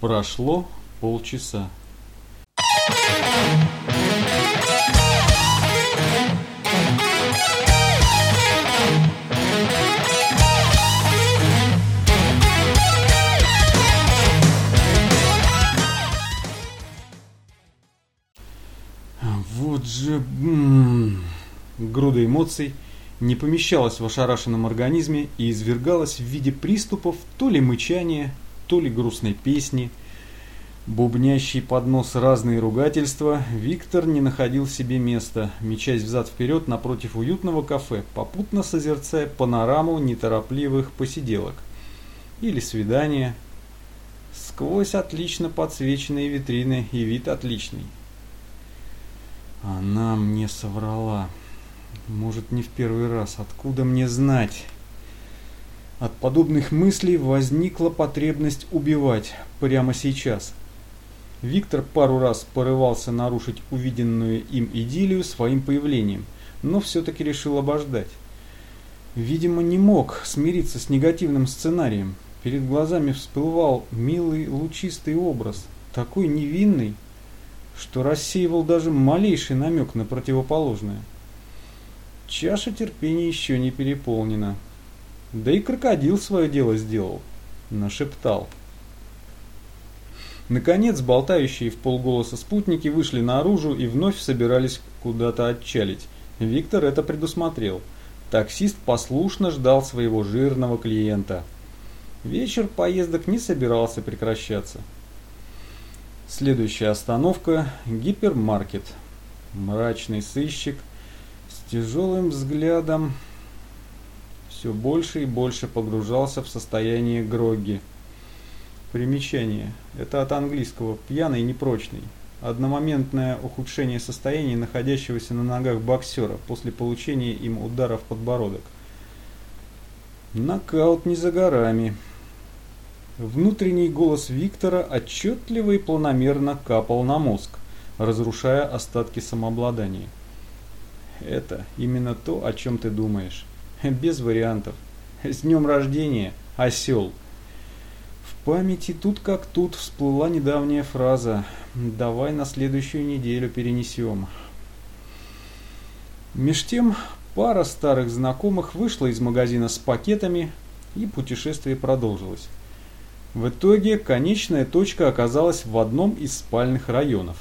Прошло полчаса. Вот же... Груда эмоций не помещалась в ошарашенном организме и извергалась в виде приступов то ли мычания, то ли грустной песни. Бубнящий под нос разные ругательства, Виктор не находил себе места, мечась взад-вперед напротив уютного кафе, попутно созерцая панораму неторопливых посиделок. Или свидания. Сквозь отлично подсвеченные витрины и вид отличный. Она мне соврала. Может, не в первый раз. Откуда мне знать? От подобных мыслей возникла потребность убивать прямо сейчас. Виктор пару раз порывался нарушить увиденную им идиллию своим появлением, но все-таки решил обождать. Видимо, не мог смириться с негативным сценарием. Перед глазами всплывал милый лучистый образ, такой невинный, что рассеивал даже малейший намек на противоположное. Чаша терпения еще не переполнена. Да и крокодил свое дело сделал, нашептал. Наконец, болтающие в полголоса спутники вышли наружу и вновь собирались куда-то отчалить. Виктор это предусмотрел. Таксист послушно ждал своего жирного клиента. Вечер поездок не собирался прекращаться. Следующая остановка – гипермаркет. Мрачный сыщик с тяжелым взглядом все больше и больше погружался в состояние грогги. Примечание. Это от английского «пьяный и непрочный». Одномоментное ухудшение состояния находящегося на ногах боксера после получения им удара в подбородок. Нокаут не за горами. Внутренний голос Виктора отчетливо и планомерно капал на мозг, разрушая остатки самообладания. Это именно то, о чем ты думаешь. Без вариантов. С днем рождения, осел. В памяти тут как тут всплыла недавняя фраза «давай на следующую неделю перенесем». Меж тем, пара старых знакомых вышла из магазина с пакетами, и путешествие продолжилось. В итоге конечная точка оказалась в одном из спальных районов.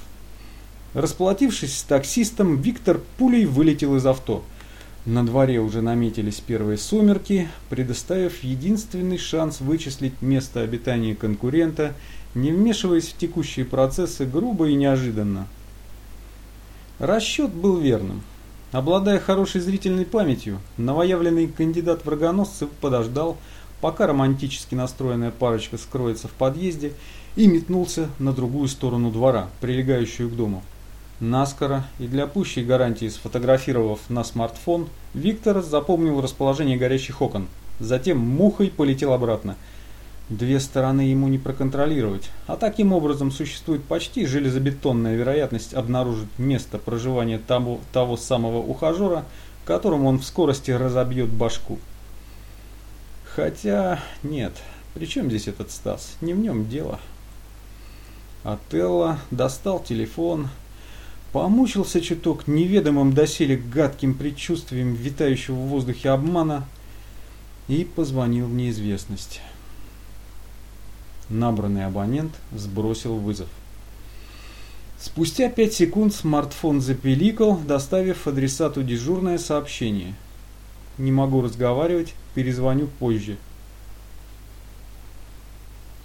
Расплатившись с таксистом, Виктор пулей вылетел из авто. На дворе уже наметились первые сумерки, предоставив единственный шанс вычислить место обитания конкурента, не вмешиваясь в текущие процессы грубо и неожиданно. Расчет был верным. Обладая хорошей зрительной памятью, новоявленный кандидат врагоносцев подождал, пока романтически настроенная парочка скроется в подъезде, и метнулся на другую сторону двора, прилегающую к дому. Наскоро и для пущей гарантии сфотографировав на смартфон, Виктор запомнил расположение горящих окон, затем мухой полетел обратно. Две стороны ему не проконтролировать, а таким образом существует почти железобетонная вероятность обнаружить место проживания того, того самого ухажера, которому он в скорости разобьет башку. Хотя, нет, при чем здесь этот Стас? Не в нем дело. Отелло достал телефон, помучился чуток неведомым доселе гадким предчувствием витающего в воздухе обмана и позвонил в неизвестность. Набранный абонент сбросил вызов. Спустя пять секунд смартфон запеликал, доставив адресату дежурное сообщение. Не могу разговаривать, перезвоню позже.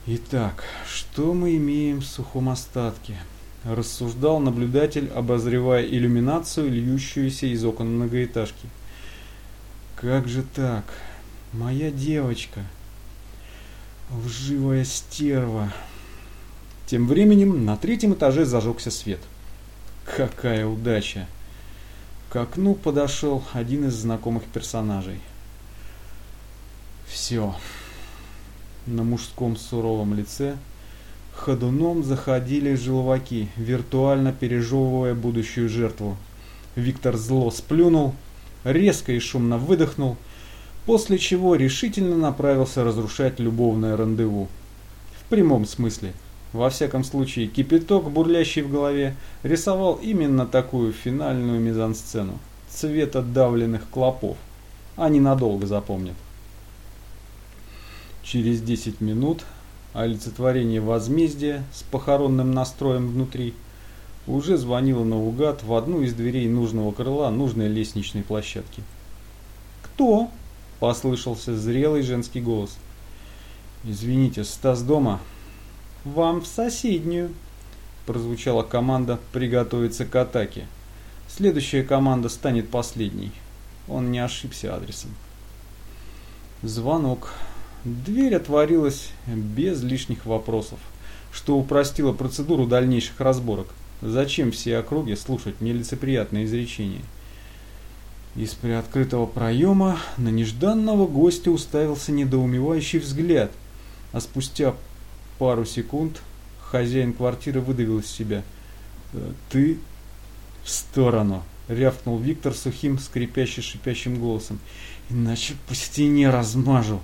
Итак, что мы имеем в сухом остатке? Рассуждал наблюдатель, обозревая иллюминацию, льющуюся из окон многоэтажки. Как же так? Моя девочка. Лживая стерва. Тем временем на третьем этаже зажегся свет. Какая удача! К окну подошел один из знакомых персонажей. Все. На мужском суровом лице ходуном заходили желваки, виртуально пережевывая будущую жертву. Виктор зло сплюнул, резко и шумно выдохнул, после чего решительно направился разрушать любовное рандеву. В прямом смысле. Во всяком случае, кипяток, бурлящий в голове, рисовал именно такую финальную мизансцену. Цвета давленных клопов. Они надолго запомнят. Через 10 минут олицетворение возмездия с похоронным настроем внутри уже звонило наугад в одну из дверей нужного крыла нужной лестничной площадки. «Кто?» – послышался зрелый женский голос. «Извините, Стас дома?» «Вам в соседнюю», – прозвучала команда «Приготовиться к атаке». Следующая команда станет последней. Он не ошибся адресом. Звонок. Дверь отворилась без лишних вопросов, что упростило процедуру дальнейших разборок. Зачем все округи слушать нелицеприятные изречения? Из приоткрытого проема на нежданного гостя уставился недоумевающий взгляд, а спустя пару секунд хозяин квартиры выдавил из себя. «Э, «Ты в сторону!» — рявкнул Виктор сухим, скрипяще-шипящим голосом. «Иначе по стене размажу!»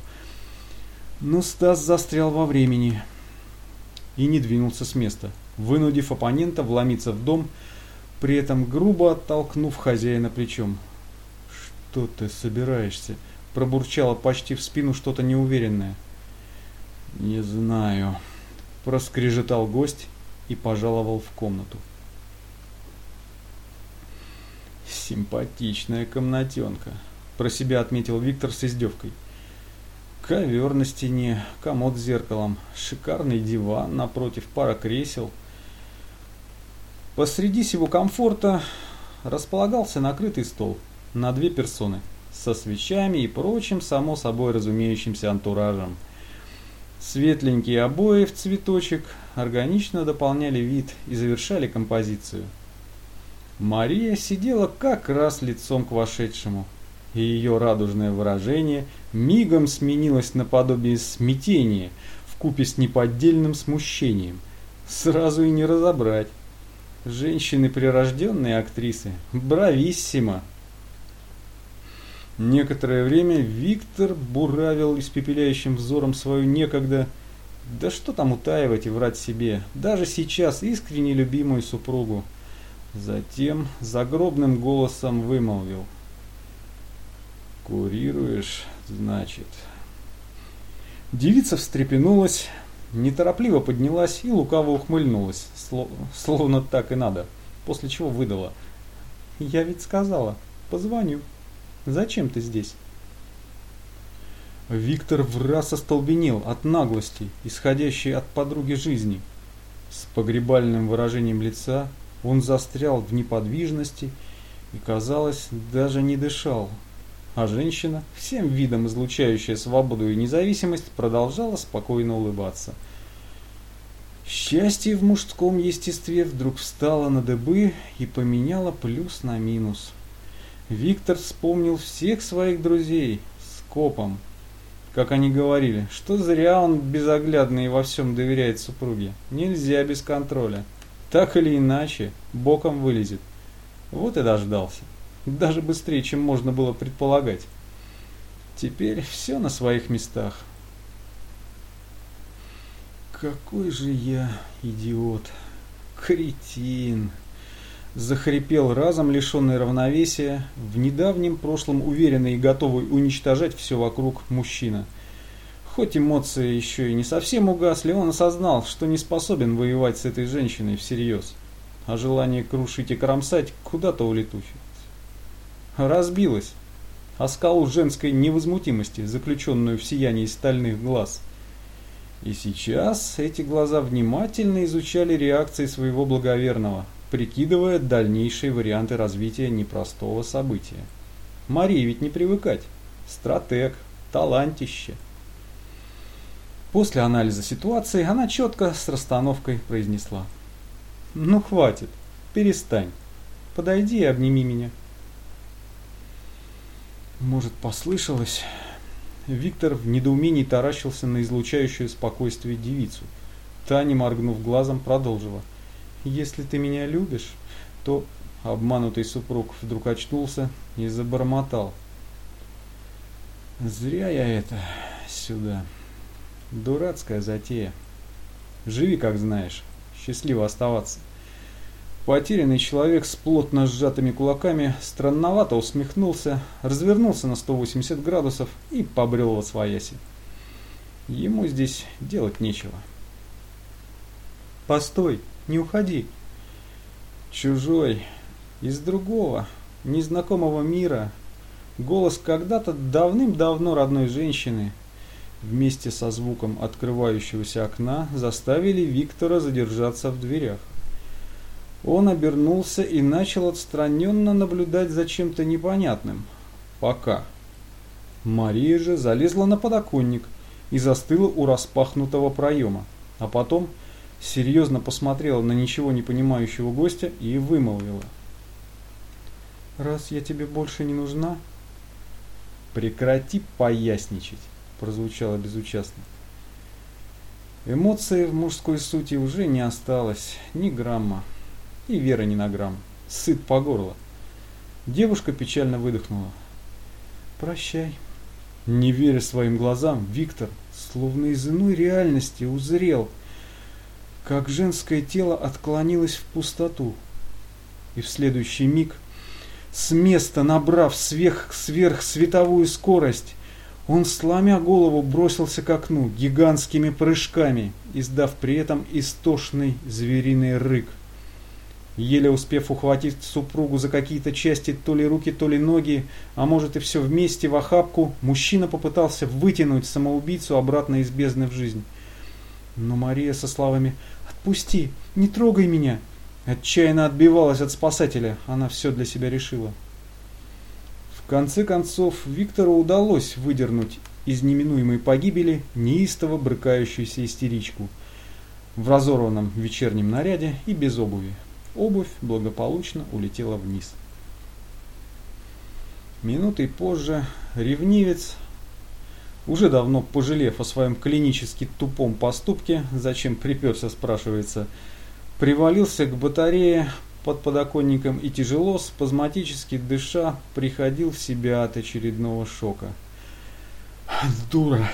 Но Стас застрял во времени и не двинулся с места, вынудив оппонента вломиться в дом, при этом грубо оттолкнув хозяина плечом. «Что ты собираешься?» – пробурчало почти в спину что-то неуверенное. «Не знаю», – проскрежетал гость и пожаловал в комнату. «Симпатичная комнатенка», – про себя отметил Виктор с издевкой. Ковер на стене, комод с зеркалом, шикарный диван напротив, пара кресел. Посреди всего комфорта располагался накрытый стол на две персоны со свечами и прочим, само собой разумеющимся антуражем. Светленькие обои в цветочек органично дополняли вид и завершали композицию. Мария сидела как раз лицом к вошедшему, и ее радужное выражение мигом сменилось наподобие смятения в купе с неподдельным смущением. Сразу и не разобрать. Женщины прирожденные актрисы. Брависсимо! Некоторое время Виктор буравил испепеляющим взором свою некогда, да что там утаивать и врать себе, даже сейчас искренне любимую супругу. Затем загробным голосом вымолвил – Курируешь, значит. Девица встрепенулась, неторопливо поднялась и лукаво ухмыльнулась, словно так и надо, после чего выдала. Я ведь сказала, позвоню. Зачем ты здесь? Виктор в раз остолбенел от наглости, исходящей от подруги жизни. С погребальным выражением лица он застрял в неподвижности и, казалось, даже не дышал, а женщина, всем видом излучающая свободу и независимость, продолжала спокойно улыбаться. Счастье в мужском естестве вдруг встало на дыбы и поменяло плюс на минус. Виктор вспомнил всех своих друзей с копом. Как они говорили, что зря он безоглядно и во всем доверяет супруге. Нельзя без контроля. Так или иначе, боком вылезет. Вот и дождался даже быстрее, чем можно было предполагать. Теперь все на своих местах. Какой же я идиот, кретин! Захрипел разом, лишенный равновесия, в недавнем прошлом уверенный и готовый уничтожать все вокруг мужчина. Хоть эмоции еще и не совсем угасли, он осознал, что не способен воевать с этой женщиной всерьез, а желание крушить и кромсать куда-то улетучит разбилась о скалу женской невозмутимости, заключенную в сиянии стальных глаз. И сейчас эти глаза внимательно изучали реакции своего благоверного, прикидывая дальнейшие варианты развития непростого события. Марии ведь не привыкать. Стратег, талантище. После анализа ситуации она четко с расстановкой произнесла. «Ну хватит, перестань. Подойди и обними меня». Может, послышалось? Виктор в недоумении таращился на излучающую спокойствие девицу. Та, не моргнув глазом, продолжила. «Если ты меня любишь, то...» Обманутый супруг вдруг очнулся и забормотал. «Зря я это сюда. Дурацкая затея». Живи, как знаешь. Счастливо оставаться. Потерянный человек с плотно сжатыми кулаками странновато усмехнулся, развернулся на 180 градусов и побрел во свояси. Ему здесь делать нечего. «Постой, не уходи!» Чужой, из другого, незнакомого мира, голос когда-то давным-давно родной женщины вместе со звуком открывающегося окна заставили Виктора задержаться в дверях. Он обернулся и начал отстраненно наблюдать за чем-то непонятным. Пока. Мария же залезла на подоконник и застыла у распахнутого проема, а потом серьезно посмотрела на ничего не понимающего гостя и вымолвила. «Раз я тебе больше не нужна...» «Прекрати поясничать», — прозвучало безучастно. Эмоции в мужской сути уже не осталось, ни грамма. И Вера ни на грамм. Сыт по горло. Девушка печально выдохнула. «Прощай». Не веря своим глазам, Виктор, словно из иной реальности, узрел, как женское тело отклонилось в пустоту. И в следующий миг, с места набрав сверх, сверхсветовую скорость, он, сломя голову, бросился к окну гигантскими прыжками, издав при этом истошный звериный рык. Еле успев ухватить супругу за какие-то части, то ли руки, то ли ноги, а может и все вместе в охапку, мужчина попытался вытянуть самоубийцу обратно из бездны в жизнь. Но Мария со словами «Отпусти! Не трогай меня!» отчаянно отбивалась от спасателя, она все для себя решила. В конце концов, Виктору удалось выдернуть из неминуемой погибели неистово брыкающуюся истеричку в разорванном вечернем наряде и без обуви. Обувь благополучно улетела вниз. Минутой позже ревнивец, уже давно пожалев о своем клинически тупом поступке, зачем приперся, спрашивается, привалился к батарее под подоконником и тяжело, спазматически дыша, приходил в себя от очередного шока. «Дура!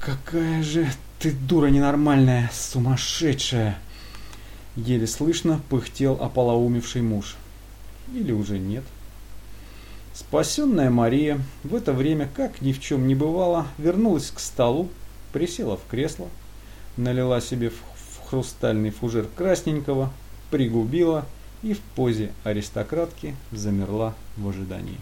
Какая же ты дура ненормальная, сумасшедшая!» Еле слышно пыхтел ополоумевший муж. Или уже нет. Спасенная Мария в это время, как ни в чем не бывало, вернулась к столу, присела в кресло, налила себе в хрустальный фужер красненького, пригубила и в позе аристократки замерла в ожидании.